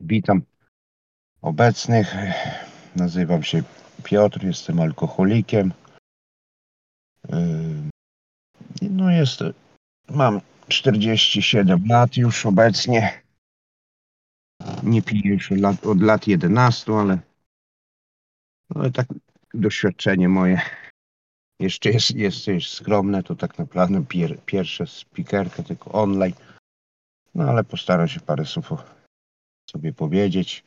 Witam obecnych. Nazywam się Piotr, jestem alkoholikiem. Yy, No jest, mam 47 lat już obecnie. Nie piję już od lat, od lat 11, ale, ale tak doświadczenie moje jeszcze jest, jest, jest skromne, to tak naprawdę pier, pierwsze speakerkę, tylko online. No ale postaram się parę słów sobie powiedzieć.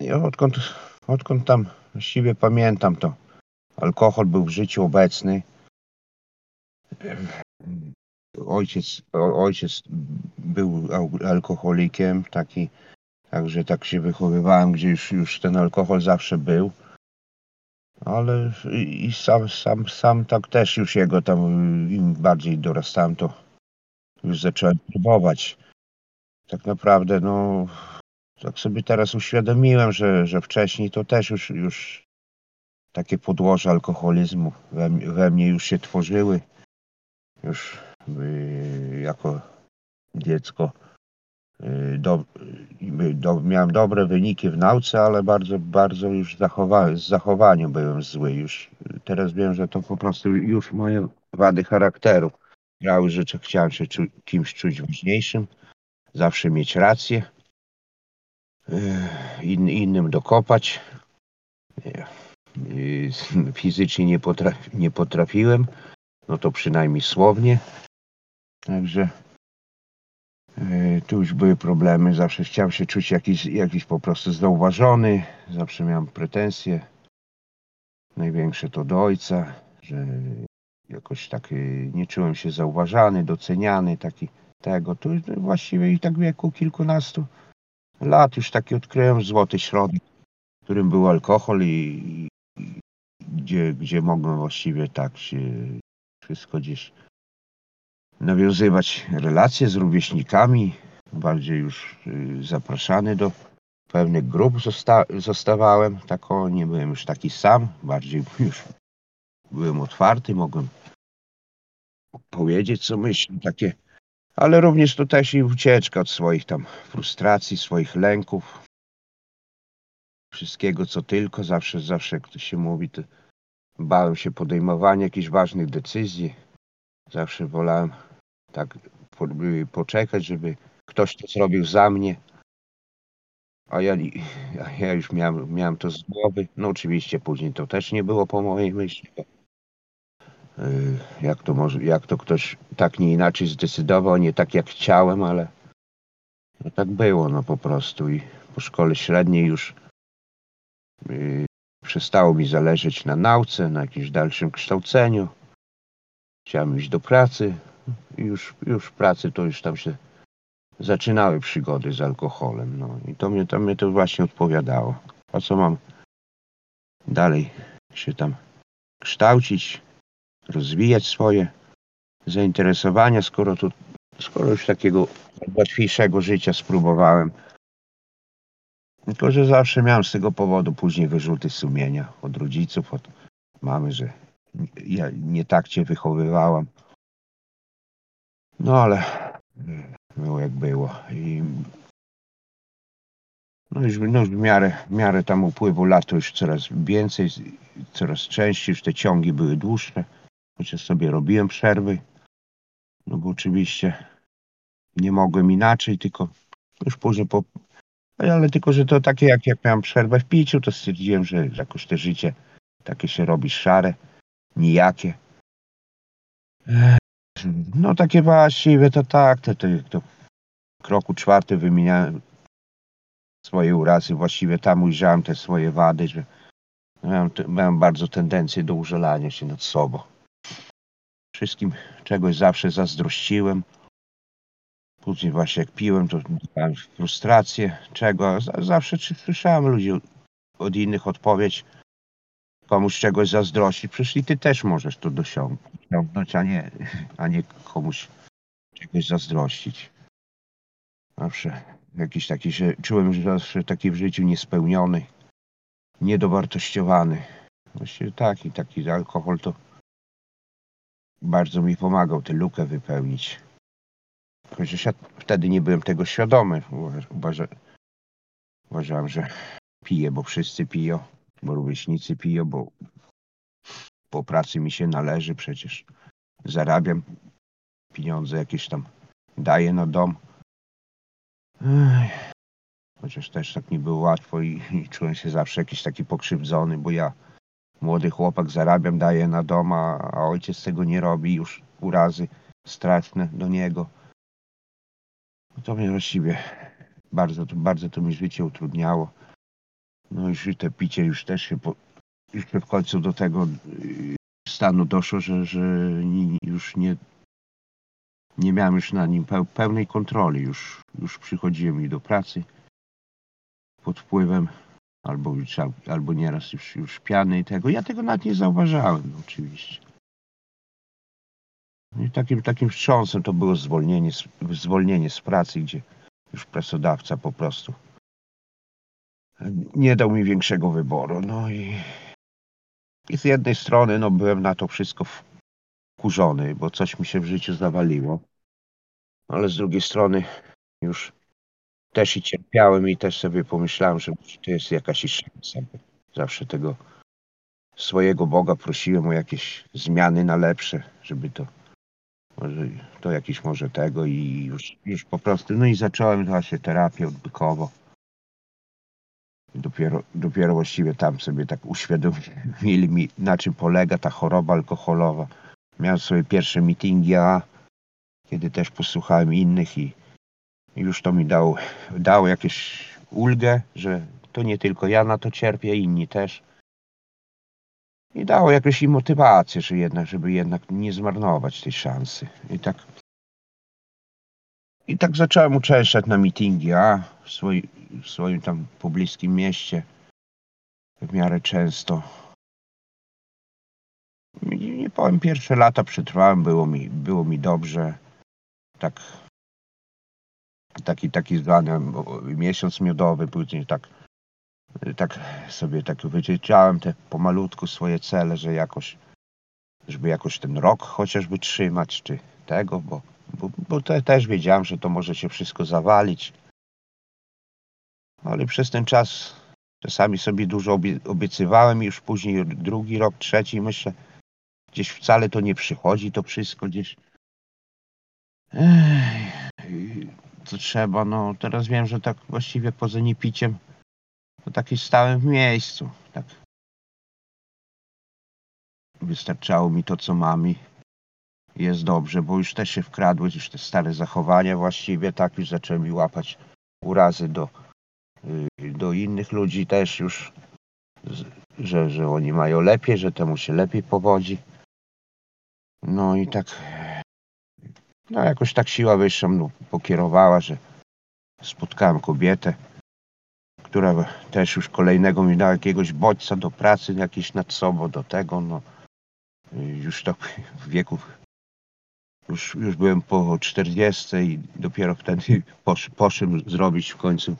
Ja odkąd, odkąd tam właściwie pamiętam, to alkohol był w życiu obecny. Ojciec, ojciec był al- alkoholikiem, taki, także tak się wychowywałem, gdzie już, już ten alkohol zawsze był. Ale i i sam, sam, sam tak też już jego tam, im bardziej dorastałem, to już zacząłem próbować. Tak naprawdę, no, tak sobie teraz uświadomiłem, że, że wcześniej to też już, już takie podłoże alkoholizmu we, we mnie już się tworzyły. Już y, jako dziecko y, do, y, do, miałem dobre wyniki w nauce, ale bardzo, bardzo już zachowa, z zachowaniem byłem zły. Już teraz wiem, że to po prostu już moje wady charakteru grały, że chciałem się czu, kimś czuć ważniejszym, zawsze mieć rację, y, in, innym dokopać. Fizycznie nie, potraf, nie potrafiłem, no to przynajmniej słownie. Także y, tu już były problemy. Zawsze chciałem się czuć jakiś, jakiś po prostu zauważony. Zawsze miałem pretensje. Największe to do ojca, że jakoś tak y, nie czułem się zauważany, doceniany, taki tego. Tu właściwie i tak wieku kilkunastu lat już taki odkryłem złoty środek, w którym był alkohol i, i gdzie, gdzie mogłem właściwie tak się wszystko gdzieś nawiązywać relacje z rówieśnikami, bardziej już y, zapraszany do pewnych grup zosta zostawałem, tak o, nie byłem już taki sam, bardziej już byłem otwarty, mogłem powiedzieć co myślę, takie, ale również to też i ucieczka od swoich tam frustracji, swoich lęków, wszystkiego co tylko, zawsze, zawsze jak to się mówi, to bałem się podejmowania jakichś ważnych decyzji, zawsze wolałem tak y, poczekać, żeby ktoś to zrobił za mnie, a ja, ja już miałem, miałem to z głowy. No oczywiście później to też nie było po mojej myśli. Y, Jak to, może, jak to ktoś tak nie inaczej zdecydował, nie tak jak chciałem, ale no tak było no po prostu i po szkole średniej już y, przestało mi zależeć na nauce, na jakimś dalszym kształceniu. Chciałem iść do pracy i już, już w pracy to już tam się zaczynały przygody z alkoholem. No i to mnie, to mnie to właśnie odpowiadało. A co mam dalej się tam kształcić, rozwijać swoje zainteresowania, skoro tu, skoro już takiego łatwiejszego życia spróbowałem. Tylko, że zawsze miałem z tego powodu później wyrzuty sumienia od rodziców, od mamy, że ja nie tak cię wychowywałam. No ale było jak było. I no już, no już w, miarę, w miarę tam upływu lat już coraz więcej, coraz częściej, już te ciągi były dłuższe, chociaż sobie robiłem przerwy. No bo oczywiście nie mogłem inaczej, tylko już później po. Ale tylko, że to takie jak, jak miałem przerwę w piciu, to stwierdziłem, że jakoś te życie takie się robi szare, nijakie. No takie właściwie to tak, to, to, to kroku czwartym wymieniałem swoje urazy, właściwie tam ujrzałem te swoje wady, że miałem, miałem bardzo tendencję do użalania się nad sobą. Wszystkim czegoś zawsze zazdrościłem. Później właśnie jak piłem, to miałem frustrację, czego. Zawsze słyszałem ludzi od innych odpowiedź, komuś czegoś zazdrościć. Przecież i ty też możesz to dosiągnąć, a nie, a nie komuś czegoś zazdrościć. Zawsze jakiś taki, że czułem, że zawsze taki w życiu niespełniony, niedowartościowany. Właściwie taki, taki alkohol to bardzo mi pomagał tę lukę wypełnić. Chociaż ja wtedy nie byłem tego świadomy. Uważa, uważałem, że piję, bo wszyscy piją, bo rówieśnicy piją, bo po pracy mi się należy przecież. Zarabiam pieniądze jakieś tam, daję na dom. Ech. Chociaż też tak nie było łatwo i, i czułem się zawsze jakiś taki pokrzywdzony, bo ja młody chłopak zarabiam, daję na dom, a, ojciec tego nie robi, już urazy straszne do niego. To mnie właściwie bardzo, bardzo to mi życie utrudniało. No i te picie już też się po, już w końcu do tego yy, stanu doszło, że, że już nie, nie miałem już na nim peł, pełnej kontroli. Już, już przychodziłem i do pracy pod wpływem albo, albo nieraz już, już piany i tego. Ja tego nawet nie zauważałem oczywiście. No I takim, takim wstrząsem to było zwolnienie, zwolnienie z pracy, gdzie już pracodawca po prostu nie dał mi większego wyboru. No i, i z jednej strony no, byłem na to wszystko wkurzony, bo coś mi się w życiu zawaliło. Ale z drugiej strony już też i cierpiałem i też sobie pomyślałem, że to jest jakaś szansa. Zawsze tego swojego Boga prosiłem o jakieś zmiany na lepsze, żeby to może to jakiś może tego i już, już po prostu, no i zacząłem właśnie terapię odbykową. I dopiero, dopiero właściwie tam sobie tak uświadomili mi, na czym polega ta choroba alkoholowa. Miałem swoje pierwsze meetingi, a kiedy też posłuchałem innych i już to mi dało, dało jakieś ulgę, że to nie tylko ja na to cierpię, inni też. I dało jakąś i motywację, że jednak, żeby jednak nie zmarnować tej szansy. I tak i tak zacząłem uczęszczać na meetingi, a w, w swoim tam pobliskim mieście w miarę często. Nie, nie powiem, pierwsze lata przetrwałem, było mi, było mi dobrze. Tak taki, taki zwany miesiąc miodowy, później tak, tak sobie tak wyciąłem te pomalutku swoje cele, że jakoś, żeby jakoś ten rok chociażby trzymać, czy tego, bo, bo, bo te, też wiedziałem, że to może się wszystko zawalić. Ale przez ten czas czasami sobie dużo obie, obiecywałem i już później drugi rok, trzeci myślę, gdzieś wcale to nie przychodzi, to wszystko gdzieś. Ech, co trzeba, no teraz wiem, że tak właściwie poza niepiciem to taki stałem w miejscu, tak. Wystarczało mi to, co mam i jest dobrze, bo już też się wkradły już te stare zachowania właściwie, tak już zaczęły mi łapać urazy do, y, do innych ludzi też już, że, że oni mają lepiej, że temu się lepiej powodzi. No i tak no jakoś tak siła wyższa mną pokierowała, że spotkałem kobietę, która też już kolejnego mi dała jakiegoś bodźca do pracy, jakiś nad sobą, do tego, no już tak w wieku, już, już byłem po 40 i dopiero wtedy posz, poszedłem zrobić w końcu,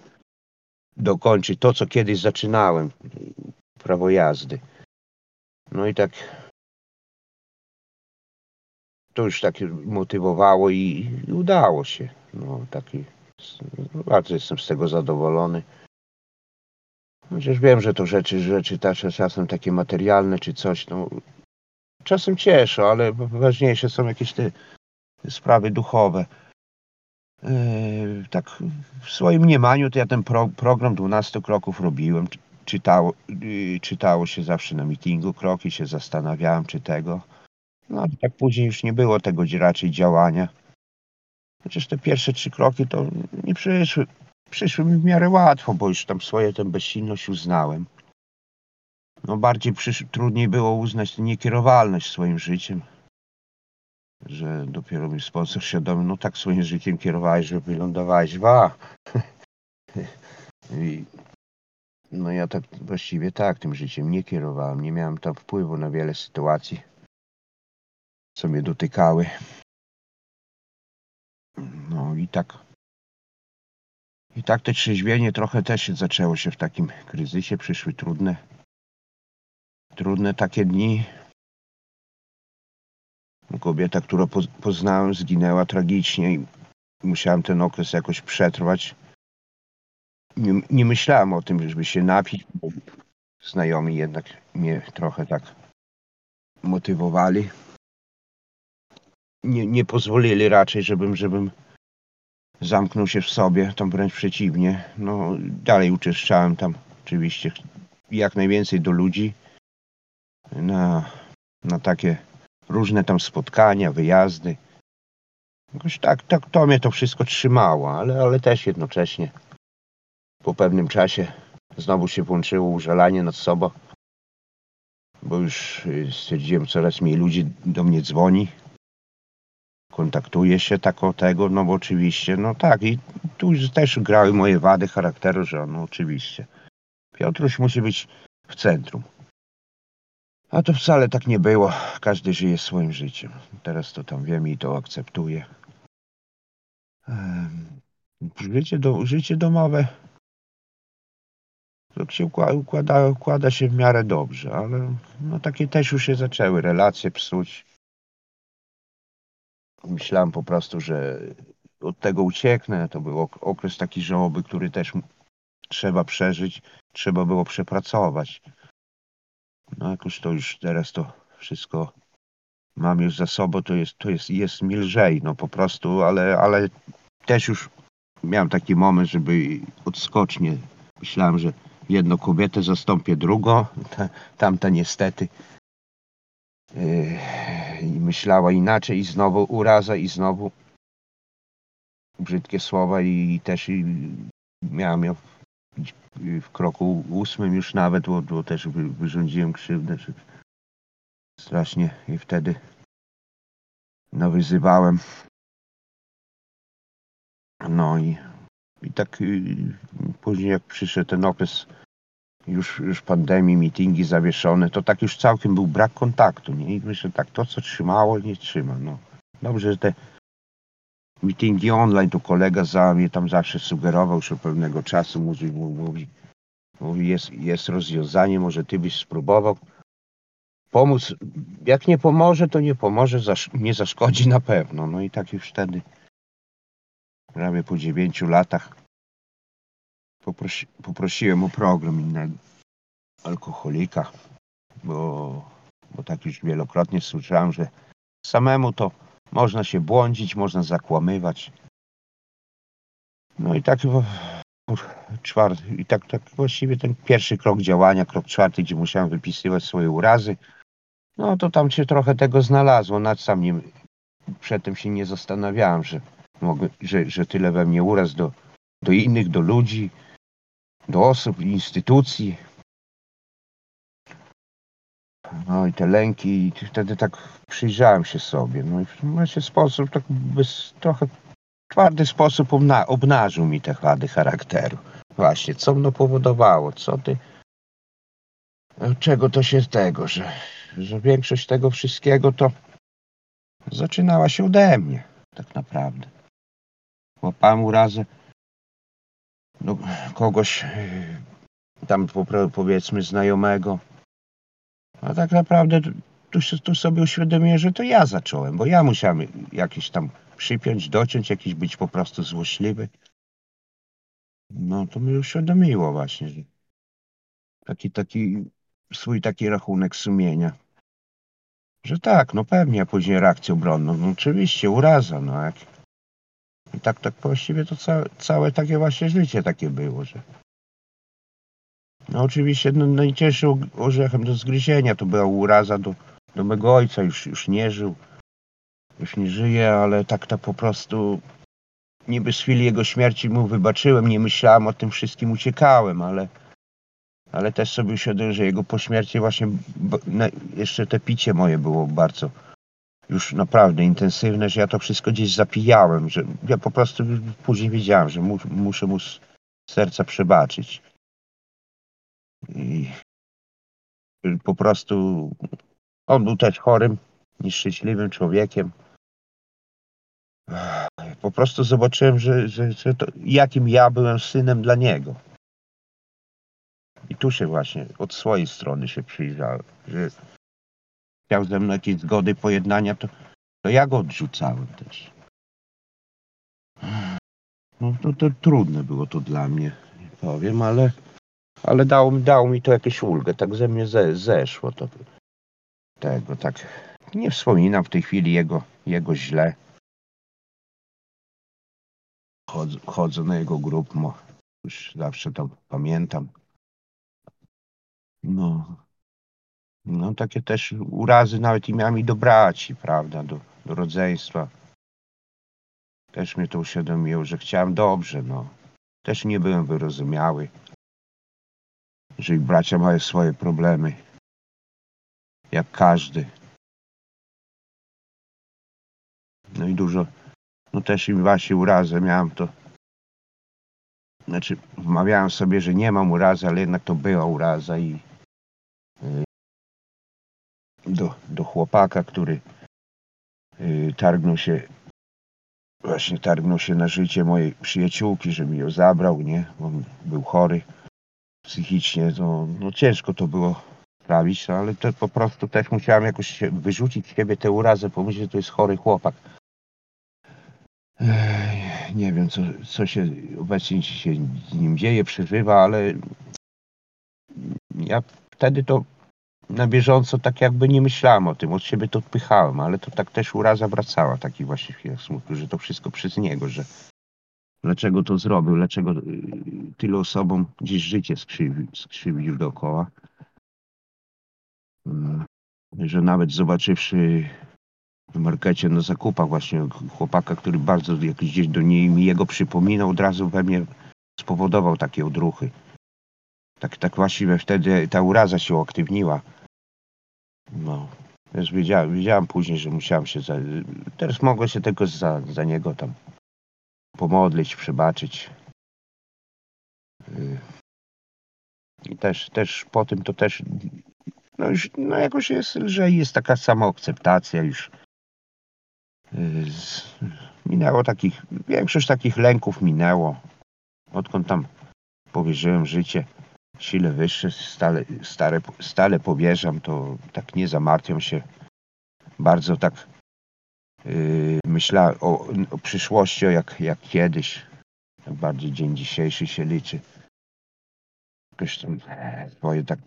dokończyć to, co kiedyś zaczynałem, prawo jazdy. No i tak to już tak motywowało i, i udało się. No taki bardzo jestem z tego zadowolony. Chociaż wiem, że to rzeczy, rzeczy czasem takie materialne czy coś, no czasem cieszę, ale ważniejsze są jakieś te sprawy duchowe. Yy, tak w swoim mniemaniu to ja ten pro, program 12 kroków robiłem. Czy- Czytało, yy, czytało się zawsze na meetingu kroki, się zastanawiałem czy tego. No ale tak później już nie było tego raczej działania. Chociaż te pierwsze trzy kroki to nie przyszły. Przyszły mi w miarę łatwo, bo już tam swoje tę bezsilność uznałem. No bardziej przysz... trudniej było uznać tę niekierowalność swoim życiem. Że dopiero mi sponsor świadomy, no tak swoim życiem kierowałeś, że wylądowałeś w A. I... No ja tak właściwie tak tym życiem nie kierowałem. Nie miałem tam wpływu na wiele sytuacji, co mnie dotykały. No i tak. I tak to trzeźwienie trochę też zaczęło się w takim kryzysie. Przyszły trudne, trudne takie dni. Kobieta, którą poz- poznałem, zginęła tragicznie i musiałem ten okres jakoś przetrwać. Nie, nie myślałem o tym, żeby się napić, bo znajomi jednak mnie trochę tak motywowali. Nie, nie pozwolili raczej, żebym, żebym zamknął się w sobie, tam wręcz przeciwnie. No, dalej uczęszczałem tam oczywiście jak najwięcej do ludzi na, na takie różne tam spotkania, wyjazdy. Jakoś tak, tak to mnie to wszystko trzymało, ale, ale też jednocześnie po pewnym czasie znowu się włączyło użalanie nad sobą, bo już y, stwierdziłem, coraz mniej ludzi do mnie dzwoni, kontaktuje się tak o tego, no bo oczywiście, no tak i tu też grały moje wady charakteru, że no oczywiście. Piotruś musi być w centrum. A to wcale tak nie było. Każdy żyje swoim życiem. Teraz to tam wiem i to akceptuję. Życie, do, życie domowe to się układa, układa się w miarę dobrze, ale no takie też już się zaczęły relacje psuć. Myślałem po prostu, że od tego ucieknę. To był ok- okres taki żałoby, który też trzeba przeżyć, trzeba było przepracować. No jakoś to już teraz to wszystko mam już za sobą, to jest, to jest, jest mi lżej, no po prostu, ale, ale też już miałem taki moment, żeby odskocznie. Myślałem, że jedną kobietę zastąpię drugą, ta, tamta niestety yy, i myślała inaczej i znowu uraza i znowu brzydkie słowa i też i miałem ją w, w kroku ósmym już nawet, bo, bo też wy, wyrządziłem krzywdę, że strasznie i wtedy nawyzywałem. No i, i tak y, później jak przyszedł ten okres już, już pandemii, meetingi zawieszone, to tak już całkiem był brak kontaktu, nie? I myślę tak, to co trzymało, nie trzyma, no. Dobrze, że te meetingi online, tu kolega za mnie tam zawsze sugerował, że pewnego czasu mówi, mówi, mówi jest, jest rozwiązanie, może ty byś spróbował pomóc. Jak nie pomoże, to nie pomoże, zasz- nie zaszkodzi na pewno. No i tak już wtedy, prawie po dziewięciu latach, poprosi, poprosiłem o program innego alkoholika, bo, bo tak już wielokrotnie słyszałem, że samemu to można się błądzić, można zakłamywać. No i tak czwarty, i tak, tak właściwie ten pierwszy krok działania, krok czwarty, gdzie musiałem wypisywać swoje urazy, no to tam się trochę tego znalazło. Nad sam nie, przedtem się nie zastanawiałem, że, mogę, że, że tyle we mnie uraz do, do innych, do ludzi, do osób, instytucji. No i te lęki, i wtedy tak przyjrzałem się sobie. No i w momencie sposób, tak bez, trochę twardy sposób obna, obnażył mi te wady charakteru. Właśnie, co mną powodowało, co ty, czego to się tego, że, że większość tego wszystkiego to zaczynała się ode mnie, tak naprawdę. Łapałem urazę no, kogoś yy, tam powiedzmy znajomego, a tak naprawdę tu- tu, sobie uświadomiłem, że to ja zacząłem, bo ja musiałem jakieś tam przypiąć, dociąć, jakiś być po prostu złośliwy. No to mi uświadomiło właśnie, że taki, taki swój taki rachunek sumienia. Że tak, no pewnie, a później reakcję obronną. No oczywiście, uraza, no jak... I tak, tak właściwie to całe, całe takie właśnie życie takie było, że... No oczywiście no, najcięższym orzechem do zgryzienia to była uraza do, do mego ojca, już, już nie żył, już nie żyje, ale tak to po prostu niby z chwili jego śmierci mu wybaczyłem, nie myślałem o tym wszystkim, uciekałem, ale ale też sobie uświadomiłem, że jego po śmierci właśnie jeszcze te picie moje było bardzo już naprawdę intensywne, że ja to wszystko gdzieś zapijałem, że ja po prostu później wiedziałem, że mu, muszę mu z serca przebaczyć. I po prostu on był też chorym, nieszczęśliwym człowiekiem. Po prostu zobaczyłem, że, że, że to, jakim ja byłem synem dla niego. I tu się właśnie od swojej strony się przyjrzałem, że chciał ze mną jakieś zgody, pojednania, to, to ja go odrzucałem też. No to, to trudne było to dla mnie, nie powiem, ale, ale dało, dało mi to jakieś ulgę, tak ze mnie ze, zeszło to. Tego, tak. Nie wspominam w tej chwili jego, jego źle. Chodzę, chodzę na jego grup, już zawsze to pamiętam. No. No takie też urazy nawet i miałem i do braci, prawda, do, do rodzeństwa. Też mnie to uświadomiło, że chciałem dobrze, no. Też nie byłem wyrozumiały. Że i bracia mają swoje problemy. Jak każdy. No i dużo, no też im właśnie urazę miałem to. Znaczy, wmawiałem sobie, że nie mam urazy, ale jednak to była uraza i do, do chłopaka, który y, targnął się, właśnie targnął się na życie mojej przyjaciółki, że mi ją zabrał, nie? On był chory psychicznie, to no ciężko to było sprawić, no, ale to po prostu też musiałem jakoś się wyrzucić z siebie tę urazę, pomyśleć, że to jest chory chłopak. Nie wiem, co, co się obecnie się z nim dzieje, przeżywa, ale ja wtedy to na bieżąco tak jakby nie myślałem o tym, od siebie to odpychałem, ale to tak też uraza wracała, taki właśnie chwilach smutku, że to wszystko przez niego, że dlaczego to zrobił, dlaczego y, tylu osobom gdzieś życie skrzywił, skrzywił dookoła. Mm, Że nawet zobaczywszy w markecie na zakupach właśnie chłopaka, który bardzo jakiś gdzieś do niej mi jego przypominał, od razu we mnie spowodował takie odruchy. Tak, tak właściwie wtedy ta uraza się uaktywniła. No. Też wiedziałem, wiedziałem później, że musiałem się za... Teraz mogłem się tylko za, za niego tam pomodlić, przebaczyć. Y, I też, też po tym to też no już no jakoś jest lżej, jest taka samoakceptacja już. Y, z- Minęło takich, większość takich lęków minęło. Odkąd tam powierzyłem życie sile wyższe, stale, stale, stale powierzam, to tak nie zamartwiam się. Bardzo tak yy, myślę o, o przyszłości, o jak, jak kiedyś. Tak bardziej dzień dzisiejszy się liczy. Jakoś tam swoje tak,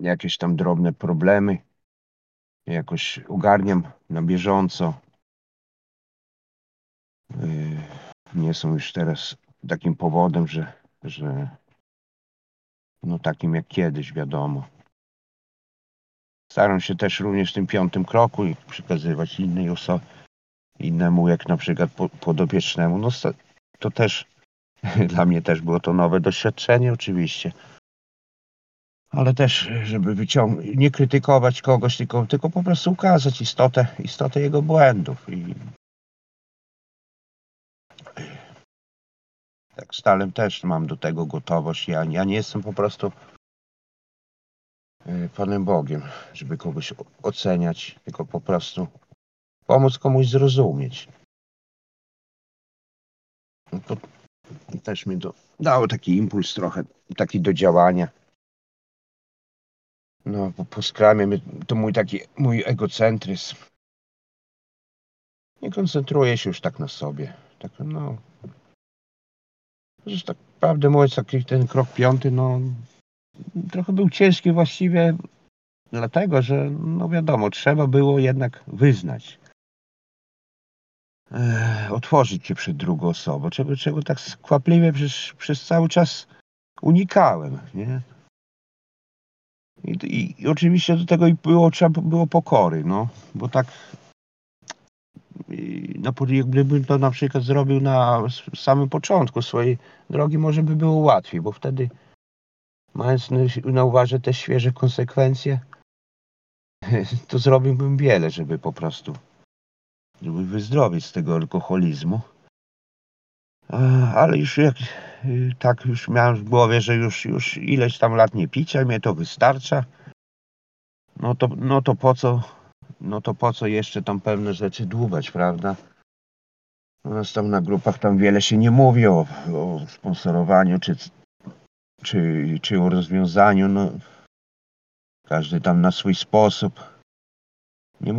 jakieś tam drobne problemy jakoś ogarniam na bieżąco. Yy, nie są już teraz takim powodem, że, że no takim jak kiedyś, wiadomo. Staram się też również w tym piątym kroku przekazywać innej osobie, innemu, jak na przykład po- podopiecznemu. No to też dla mnie też było to nowe doświadczenie oczywiście. Ale też, żeby wyciągnąć, nie krytykować kogoś, tylko, tylko po prostu ukazać istotę, istotę jego błędów. I tak stale też mam do tego gotowość. Ja, ja nie jestem po prostu y, Panem Bogiem, żeby kogoś oceniać, tylko po prostu pomóc komuś zrozumieć. No to też mi do, dało taki impuls trochę, taki do działania. No, po, po skramie to mój taki, mój egocentryzm. Nie koncentruję się już tak na sobie. Tak, no. Zresztą tak prawdę mówiąc, taki ten krok piąty, no trochę był ciężki właściwie dlatego, że no wiadomo, trzeba było jednak wyznać. e, otworzyć się przed drugą osobą, czego, czego tak skwapliwie przez, przez cały czas unikałem, nie? I, i, I oczywiście do tego i było, trzeba było pokory, no, bo tak na, jakbym to na przykład zrobił na samym początku swojej drogi, może by było łatwiej, bo wtedy mając na, uwadze te świeże konsekwencje, to zrobiłbym wiele, żeby po prostu żeby wyzdrowieć z tego alkoholizmu. Ale już jak y, tak już miałem w głowie, że już, już ileś tam lat nie picia, mnie to wystarcza. No to, no to po co, no to po co jeszcze tam pewne rzeczy dłubać, prawda? U nas tam na grupach tam wiele się nie mówi o, o sponsorowaniu czy, czy, czy o rozwiązaniu. No, każdy tam na swój sposób. Nie,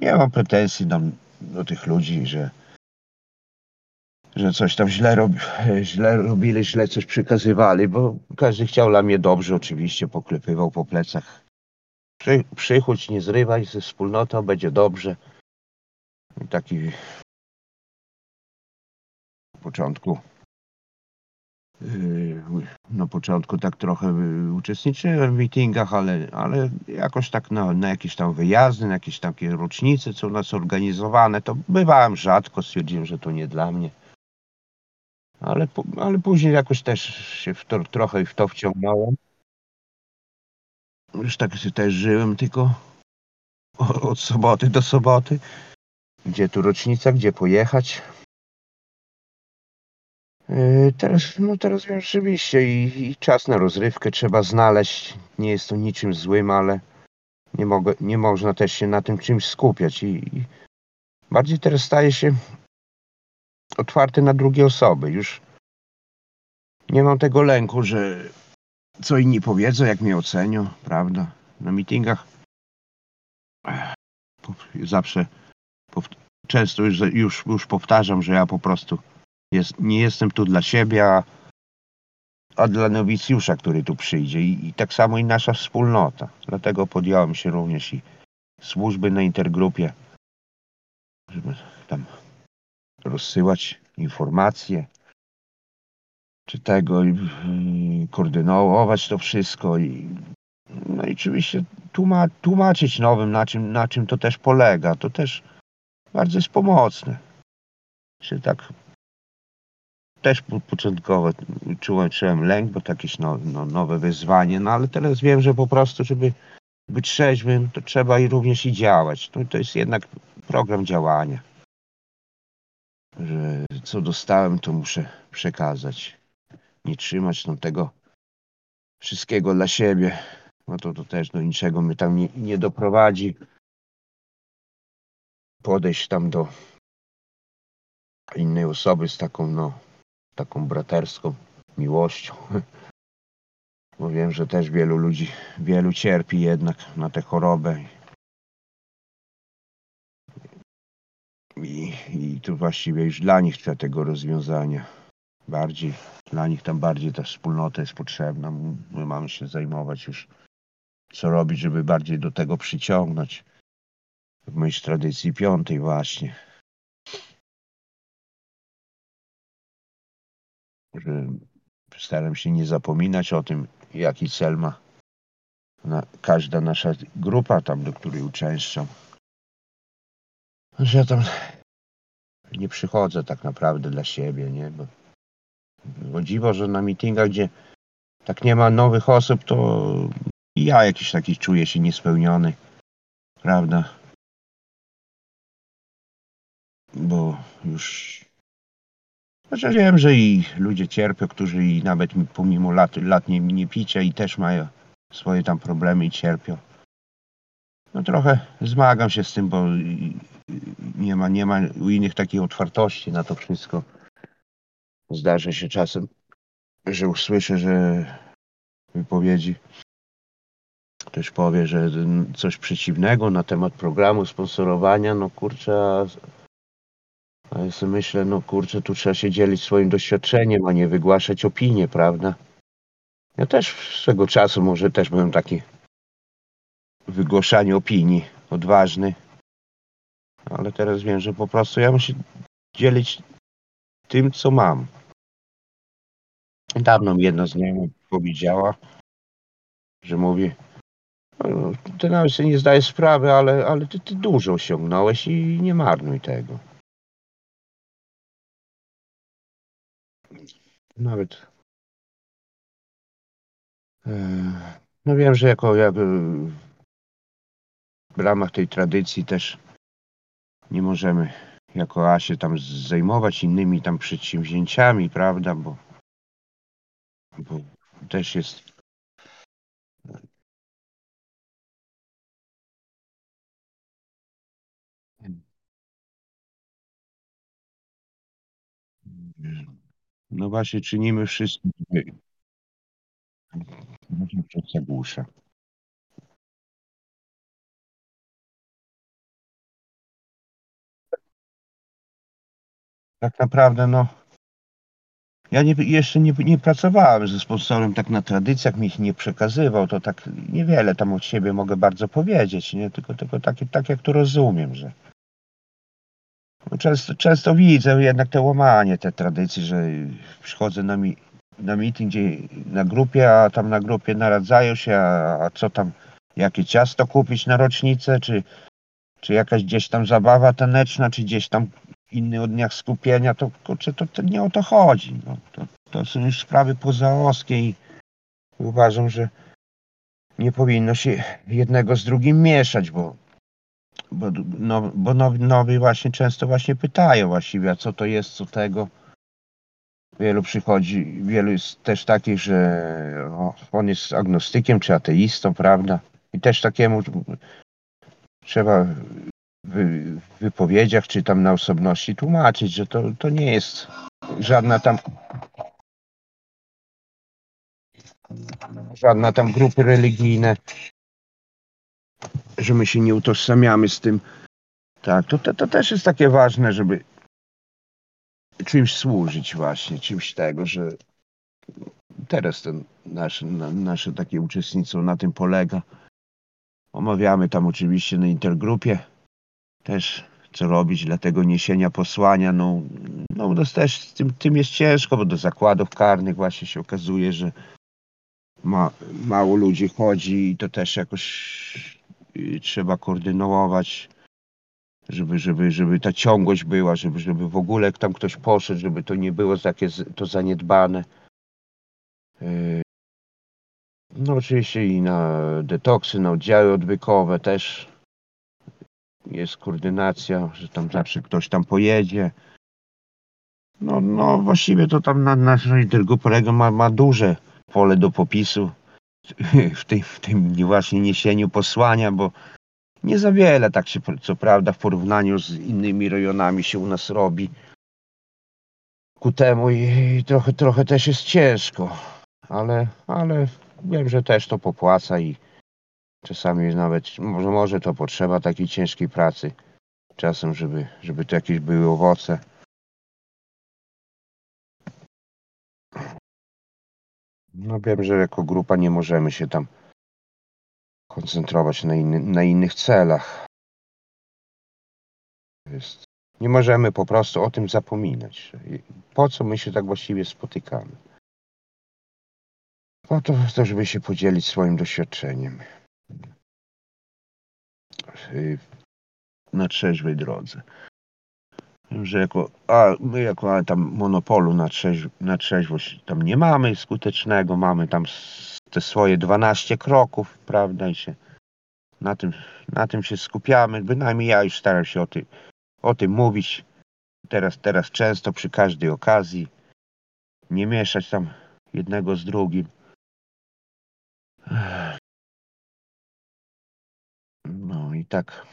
nie mam pretensji tam do tych ludzi, że że coś tam źle, rob, źle robili, źle coś przekazywali, bo każdy chciał dla mnie dobrze, oczywiście poklepywał po plecach. Przy, przychodź, nie zrywaj ze wspólnotą, będzie dobrze. I taki początku yy, na początku tak trochę yy, uczestniczyłem w meetingach, ale, ale jakoś tak na, na jakieś tam wyjazdy, na jakieś takie rocznice, co u nas organizowane, to bywałem rzadko, stwierdziłem, że to nie dla mnie. Ale, ale później jakoś też się w to, trochę w to wciągnąłem. Już tak sobie też żyłem, tylko od soboty do soboty. Gdzie tu rocznica, gdzie pojechać. Yy, Teraz, no teraz wiem rzeczywiście i, i czas na rozrywkę trzeba znaleźć. Nie jest to niczym złym, ale nie, mogę, nie można też się na tym czymś skupiać. I, i bardziej teraz staje się otwarty na drugie osoby. Już nie mam tego lęku, że co inni powiedzą, jak mnie ocenią, prawda? Na meetingach po- zawsze często już, już, już powtarzam, że ja po prostu jest, nie jestem tu dla siebie, a, a dla nowicjusza, który tu przyjdzie. I, I tak samo i nasza wspólnota. Dlatego podjąłem się również i służby na intergrupie, żeby tam rozsyłać informacje, czy tego, i, i koordynować to wszystko. I, no i oczywiście tłuma, tłumaczyć nowym, na czym, na czym to też polega. To też bardzo jest pomocne. Czy tak też po- początkowo czułem, czułem lęk, bo to jakieś no, no, nowe wyzwanie, no ale teraz wiem, że po prostu, żeby być trzeźwym, to trzeba i również i działać. No, to jest jednak program działania. Że co dostałem, to muszę przekazać. Nie trzymać tam tego wszystkiego dla siebie, no to, to też do niczego mnie tam nie, nie doprowadzi. Podejść tam do innej osoby z taką, no, taką braterską miłością. Bo wiem, że też wielu ludzi, wielu cierpi jednak na tę chorobę. I, I tu właściwie już dla nich trzeba tego rozwiązania. Bardziej, dla nich tam bardziej ta wspólnota jest potrzebna. My mamy się zajmować już, co robić, żeby bardziej do tego przyciągnąć. W myśl tradycji piątej właśnie. Że staram się nie zapominać o tym, jaki cel ma na, każda nasza grupa tam, do której uczęszczam. Że ja tam nie przychodzę tak naprawdę dla siebie, nie? Bo, bo dziwo, że na meetingach, gdzie tak nie ma nowych osób, to ja jakiś taki czuję się niespełniony, prawda? Bo już Chociaż wiem, że i ludzie cierpią, którzy i nawet mi- pomimo lat, lat nie, nie picia i też mają swoje tam problemy i cierpią. No trochę zmagam się z tym, bo nie ma, nie ma u innych takiej otwartości na to wszystko. Zdarza się czasem, że usłyszę, że wypowiedzi ktoś powie, że coś przeciwnego na temat programu sponsorowania, no kurczę, a ja sobie myślę, no kurczę, tu trzeba się dzielić swoim doświadczeniem, a nie wygłaszać opinii, prawda? Ja też swego czasu może też byłem taki w wygłaszaniu opinii odważny, ale teraz wiem, że po prostu ja muszę dzielić tym, co mam. Dawno mi jedna znajoma powiedziała, że mówi, "No, ty nawet sobie nie zdajesz sprawy, ale, ale ty, ty dużo osiągnąłeś i nie marnuj tego. Nawet e, no wiem, że jako jak, e, w ramach tej tradycji też nie możemy jako Asie tam zajmować innymi tam przedsięwzięciami, prawda, bo, bo też jest no właśnie czynimy wszystko, może przez zagłusza. Tak naprawdę no Ja nie, jeszcze nie, nie pracowałem ze sponsorem tak na tradycjach, mi ich nie przekazywał, to tak niewiele tam od siebie mogę bardzo powiedzieć, nie? Tylko, tylko tak, tak jak to rozumiem, że często, często widzę jednak te łamanie te tradycji, że przychodzę na, mi, na meeting gdzie na grupie, a tam na grupie naradzają się, a, a co tam, jakie ciasto kupić na rocznicę, czy, czy jakaś gdzieś tam zabawa taneczna, czy gdzieś tam inny od dniach skupienia, to kurczę, to, to nie o to chodzi. No, to, to są już sprawy pozaoskie i uważam, że nie powinno się jednego z drugim mieszać, bo, bo, no, bo nowi, nowi właśnie często właśnie pytają właściwie, a co to jest, co tego. Wielu przychodzi, wielu jest też takich, że o, on jest agnostykiem czy ateistą, prawda? I też takiemu trzeba w wypowiedziach czy tam na osobności tłumaczyć, że to, to nie jest żadna tam żadna tam grupy religijne, że my się nie utożsamiamy z tym. Tak, to, to, to też jest takie ważne, żeby czymś służyć właśnie, czymś tego, że teraz ten nasze, na, nasze takie uczestnictwo na tym polega. Omawiamy tam oczywiście na intergrupie też co robić dla tego niesienia posłania. No, no to też tym, tym jest ciężko, bo do zakładów karnych właśnie się okazuje, że ma, mało ludzi chodzi i to też jakoś y, trzeba koordynować, żeby, żeby, żeby ta ciągłość była, żeby, żeby w ogóle tam ktoś poszedł, żeby to nie było takie to zaniedbane. Y, no oczywiście i na detoksy, na oddziały odwykowe też jest koordynacja, że tam zawsze ktoś tam pojedzie. No, no właściwie to tam na naszej intergrupa ma, ma duże pole do popisu w tym, w tym właśnie niesieniu posłania, bo nie za wiele tak się co prawda w porównaniu z innymi rejonami się u nas robi ku temu i trochę, trochę też jest ciężko, ale, ale wiem, że też to popłaca i Czasami nawet, może, może to potrzeba takiej ciężkiej pracy. Czasem, żeby, żeby to jakieś były owoce. No wiem, że jako grupa nie możemy się tam koncentrować na, inny, na innych celach. Jest, nie możemy po prostu o tym zapominać. Po co my się tak właściwie spotykamy? Po to, żeby się podzielić swoim doświadczeniem. Na trzeźwej drodze. Że jako, a my jako tam monopolu na, trzeź, na trzeźwość tam nie mamy skutecznego, mamy tam te swoje 12 kroków, prawda, i się na tym, na tym się skupiamy. Bynajmniej ja już staram się o tym, o tym mówić teraz, teraz często, przy każdej okazji. Nie mieszać tam jednego z drugim. I tak.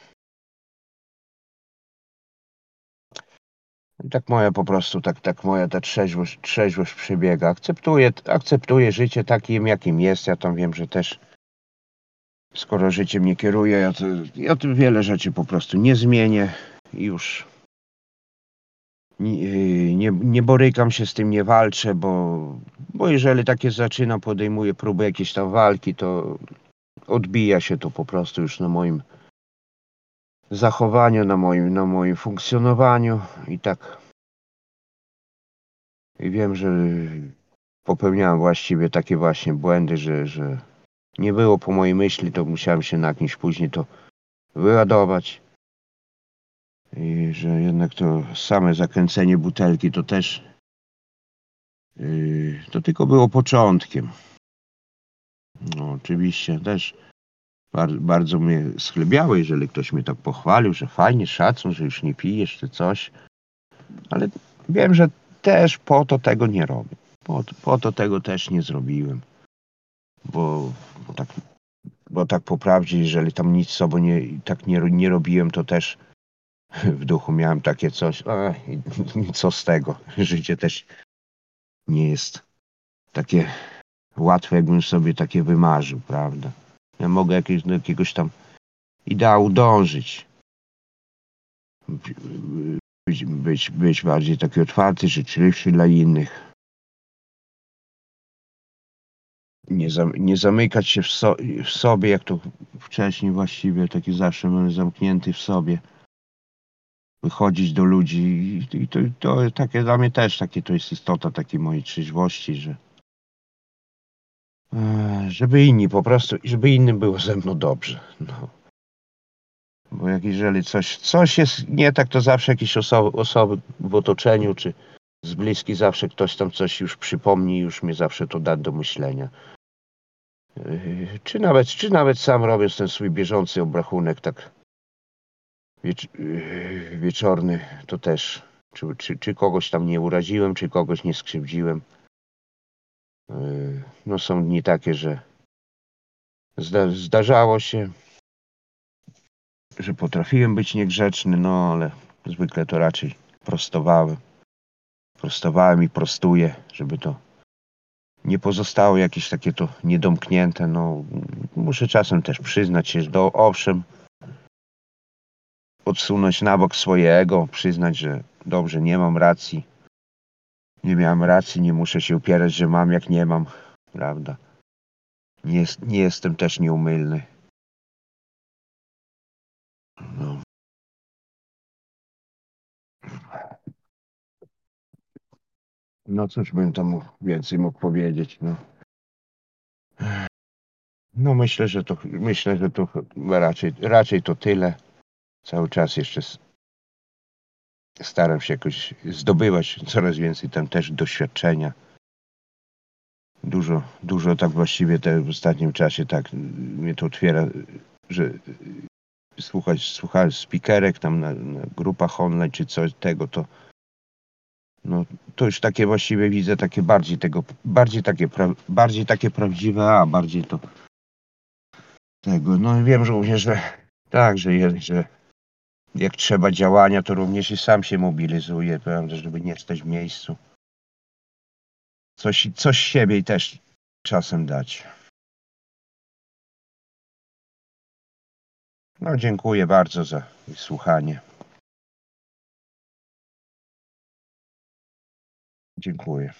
I tak moja po prostu, tak, tak moja ta trzeźwość, trzeźwość przebiega. Akceptuję, akceptuję życie takim, jakim jest. Ja tam wiem, że też skoro życie mnie kieruje, ja, to, ja to wiele rzeczy po prostu nie zmienię już nie, nie, nie, borykam się z tym, nie walczę, bo, bo jeżeli takie zaczynam, podejmuję próby jakiejś tam walki, to odbija się to po prostu już na moim zachowaniu, na moim, na moim funkcjonowaniu i tak. I wiem, że popełniałem właściwie takie właśnie błędy, że, że nie było po mojej myśli, to musiałem się na kimś później to wyładować. I że jednak to same zakręcenie butelki to też yy, to tylko było początkiem. No, oczywiście też bardzo, bardzo mnie schlebiało, jeżeli ktoś mnie tak pochwalił, że fajnie, szacun, że już nie pijesz czy coś. Ale wiem, że też po to tego nie robię. Po, po to tego też nie zrobiłem. Bo, bo, tak, bo tak po prawdzie, jeżeli tam nic sobą nie, tak nie, nie robiłem, to też w duchu miałem takie coś, a, co z tego. Życie też nie jest takie łatwe, jakbym sobie takie wymarzył, prawda? Ja mogę jakieś, do jakiegoś tam ideału dążyć. Być, być, być bardziej taki otwarty, życzliwszy dla innych. nie, zam, nie zamykać się w, so, w sobie, jak to wcześniej właściwie, taki zawsze byłem zamknięty w sobie. Wychodzić do ludzi i, i to, to takie dla mnie też takie to jest istota takiej mojej trzeźwości, że żeby inni po prostu, żeby innym było ze mną dobrze. No. Bo jak jeżeli coś, coś jest nie tak, to zawsze jakieś osoby, osoby w otoczeniu, czy z bliskich zawsze ktoś tam coś już przypomni, już mnie zawsze to da do myślenia. Yy, Czy nawet, czy nawet sam robiąc ten swój bieżący obrachunek, tak wiecz, yy, wieczorny, to też, czy, czy, czy kogoś tam nie uraziłem, czy kogoś nie skrzywdziłem. Yy, No są dni takie, że zda, zdarzało się, że potrafiłem być niegrzeczny, no ale zwykle to raczej prostowałem. Prostowałem i prostuję, żeby to nie pozostało jakieś takie to niedomknięte. No, muszę czasem też przyznać się, że do, owszem, odsunąć na bok swojego, przyznać, że dobrze, nie mam racji. Nie miałem racji, nie muszę się upierać, że mam, jak nie mam, prawda? Nie, jest, nie jestem też nieumylny. No. No cóż bym tam więcej mógł powiedzieć, no. No myślę, że to myślę, że to raczej, raczej to tyle. Cały czas jeszcze staram się jakoś zdobywać coraz więcej tam też doświadczenia. Dużo, dużo tak właściwie te w ostatnim czasie tak mnie to otwiera, że słuchać, słuchać speakerek tam na, na grupach online czy coś tego, to no to już takie właściwie widzę takie bardziej tego, bardziej takie, pra, bardziej takie prawdziwe, a bardziej to tego, no wiem również, że tak, że, że jak trzeba działania, to również i sam się mobilizuje, żeby nie stać w miejscu. Coś, coś siebie też czasem dać. No dziękuję bardzo za słuchanie. Dziękuję.